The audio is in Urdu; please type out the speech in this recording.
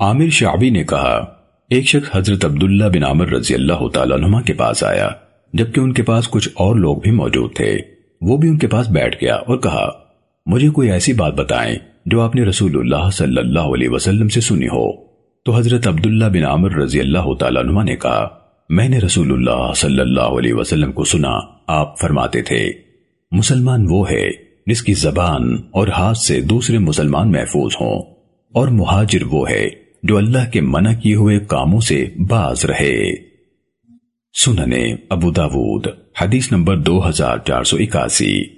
عامر شعبی نے کہا، ایک شخص حضرت عبداللہ بن عامر رضی اللہ تعالیٰ عنہ کے پاس آیا، جبکہ ان کے پاس کچھ اور لوگ بھی موجود تھے۔ وہ بھی ان کے پاس بیٹھ گیا اور کہا، مجھے کوئی ایسی بات بتائیں جو آپ نے رسول اللہ صلی اللہ علیہ وسلم سے سنی ہو۔ تو حضرت عبداللہ بن عامر رضی اللہ تعالیٰ عنہ نے کہا، میں نے رسول اللہ صلی اللہ علیہ وسلم کو سنا، آپ فرماتے تھے، مسلمان وہ ہے جس کی زبان اور ہاتھ سے دوسرے مسلمان محفوظ ہوں، اور مہاجر وہ ہے جو اللہ کے منع کیے ہوئے کاموں سے باز رہے۔ سننے ابو داود، حدیث نمبر دو ہزار چار سو اکاسی۔